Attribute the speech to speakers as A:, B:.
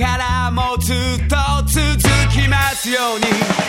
A: からもずっと続きますように。